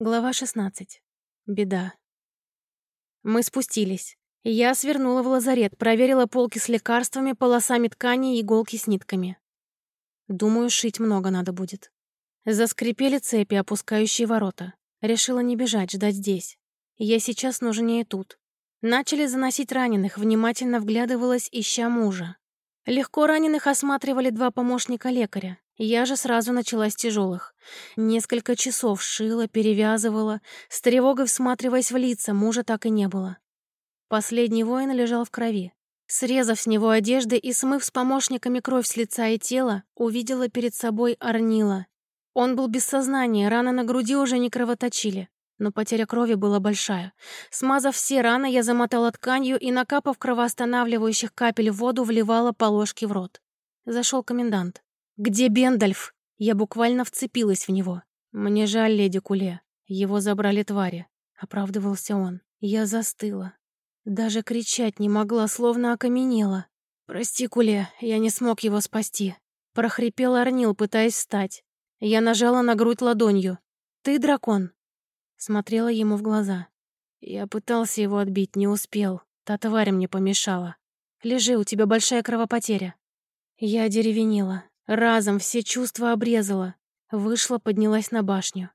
Глава 16. Беда. Мы спустились. Я свернула в лазарет, проверила полки с лекарствами, полосами ткани и иголки с нитками. Думаю, шить много надо будет. Заскрипели цепи, опускающие ворота. Решила не бежать, ждать здесь. Я сейчас нужнее тут. Начали заносить раненых, внимательно вглядывалась, ища мужа. Легко раненых осматривали два помощника лекаря. Я же сразу начала с тяжелых. Несколько часов шила, перевязывала, с тревогой всматриваясь в лица, мужа так и не было. Последний воин лежал в крови. Срезав с него одежды и смыв с помощниками кровь с лица и тела, увидела перед собой Арнила. Он был без сознания, раны на груди уже не кровоточили, но потеря крови была большая. Смазав все раны, я замотала тканью и, накапав кровоостанавливающих капель в воду, вливала по ложке в рот. Зашел комендант. «Где Бендальф?» Я буквально вцепилась в него. «Мне жаль, леди Куле. Его забрали твари», — оправдывался он. Я застыла. Даже кричать не могла, словно окаменела. «Прости, Куле, я не смог его спасти», — прохрипел Арнил, пытаясь встать. Я нажала на грудь ладонью. «Ты дракон?» Смотрела ему в глаза. Я пытался его отбить, не успел. Та тварь мне помешала. «Лежи, у тебя большая кровопотеря». Я деревенела. Разом все чувства обрезала. Вышла, поднялась на башню.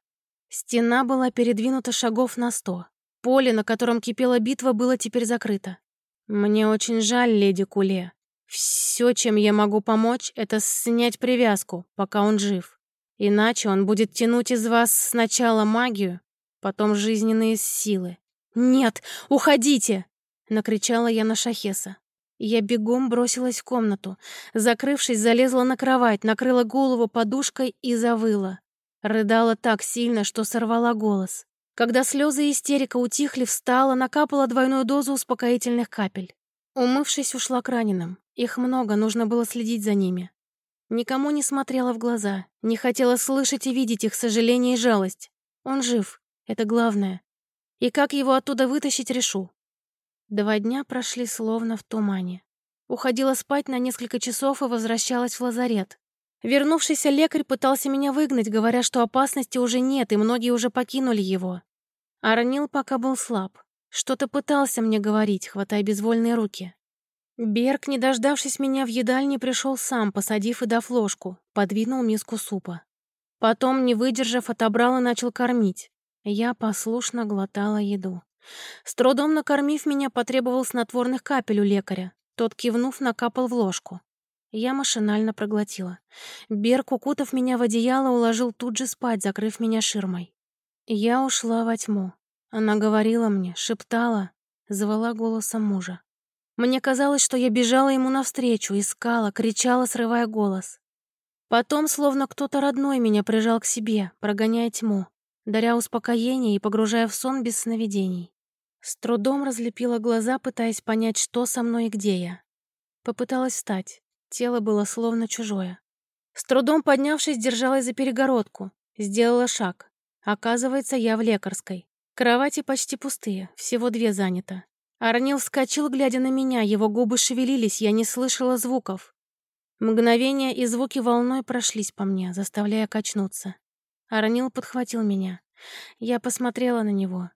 Стена была передвинута шагов на сто. Поле, на котором кипела битва, было теперь закрыто. Мне очень жаль, леди Куле. Все, чем я могу помочь, это снять привязку, пока он жив. Иначе он будет тянуть из вас сначала магию, потом жизненные силы. «Нет, уходите!» — накричала я на Шахеса. Я бегом бросилась в комнату. Закрывшись, залезла на кровать, накрыла голову подушкой и завыла. Рыдала так сильно, что сорвала голос. Когда слезы и истерика утихли, встала, накапала двойную дозу успокоительных капель. Умывшись, ушла к раненым. Их много, нужно было следить за ними. Никому не смотрела в глаза, не хотела слышать и видеть их сожаление и жалость. Он жив, это главное. И как его оттуда вытащить, решу. Два дня прошли словно в тумане. Уходила спать на несколько часов и возвращалась в лазарет. Вернувшийся лекарь пытался меня выгнать, говоря, что опасности уже нет, и многие уже покинули его. Арнил пока был слаб. Что-то пытался мне говорить, хватая безвольные руки. Берг, не дождавшись меня в едальне, пришел сам, посадив и дав ложку, подвинул миску супа. Потом, не выдержав, отобрал и начал кормить. Я послушно глотала еду. С трудом накормив меня, потребовал снотворных капель у лекаря. Тот, кивнув, накапал в ложку. Я машинально проглотила. Берг, укутав меня в одеяло, уложил тут же спать, закрыв меня ширмой. Я ушла во тьму. Она говорила мне, шептала, звала голосом мужа. Мне казалось, что я бежала ему навстречу, искала, кричала, срывая голос. Потом, словно кто-то родной, меня прижал к себе, прогоняя тьму, даря успокоение и погружая в сон без сновидений. С трудом разлепила глаза, пытаясь понять, что со мной и где я. Попыталась встать. Тело было словно чужое. С трудом поднявшись, держалась за перегородку. Сделала шаг. Оказывается, я в лекарской. Кровати почти пустые, всего две занято. Арнил вскочил, глядя на меня, его губы шевелились, я не слышала звуков. Мгновения и звуки волной прошлись по мне, заставляя качнуться. Арнил подхватил меня. Я посмотрела на него.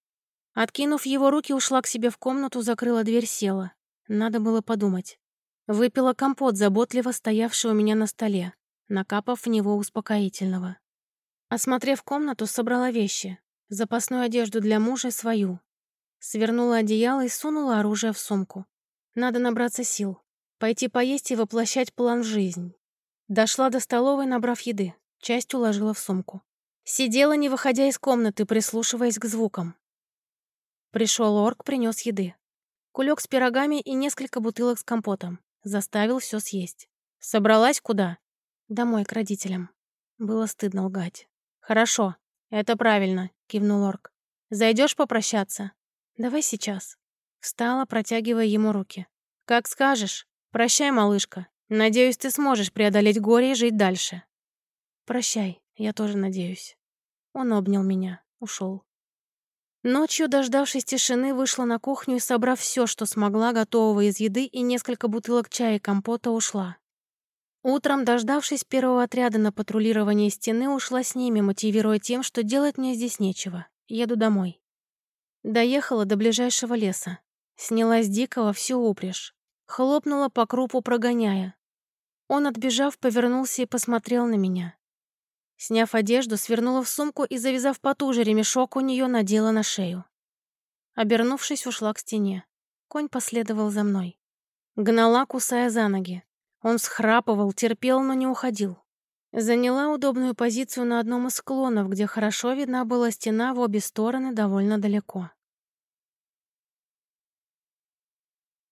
Откинув его руки, ушла к себе в комнату, закрыла дверь, села. Надо было подумать. Выпила компот, заботливо стоявший у меня на столе, накапав в него успокоительного. Осмотрев комнату, собрала вещи. Запасную одежду для мужа свою. Свернула одеяло и сунула оружие в сумку. Надо набраться сил. Пойти поесть и воплощать план в жизнь. Дошла до столовой, набрав еды. Часть уложила в сумку. Сидела, не выходя из комнаты, прислушиваясь к звукам. Пришел орк, принес еды. Кулек с пирогами и несколько бутылок с компотом. Заставил все съесть. Собралась куда? Домой, к родителям. Было стыдно лгать. Хорошо, это правильно, кивнул орк. Зайдешь попрощаться? Давай сейчас. Встала, протягивая ему руки. Как скажешь. Прощай, малышка. Надеюсь, ты сможешь преодолеть горе и жить дальше. Прощай, я тоже надеюсь. Он обнял меня, ушел. Ночью, дождавшись тишины, вышла на кухню и, собрав все, что смогла, готового из еды и несколько бутылок чая и компота, ушла. Утром, дождавшись первого отряда на патрулирование стены, ушла с ними, мотивируя тем, что делать мне здесь нечего. Еду домой. Доехала до ближайшего леса. Сняла с Дикого всю упряжь. Хлопнула по крупу, прогоняя. Он, отбежав, повернулся и посмотрел на меня. Сняв одежду, свернула в сумку и, завязав потуже ремешок у нее, надела на шею. Обернувшись, ушла к стене. Конь последовал за мной. Гнала, кусая за ноги. Он схрапывал, терпел, но не уходил. Заняла удобную позицию на одном из склонов, где хорошо видна была стена в обе стороны довольно далеко.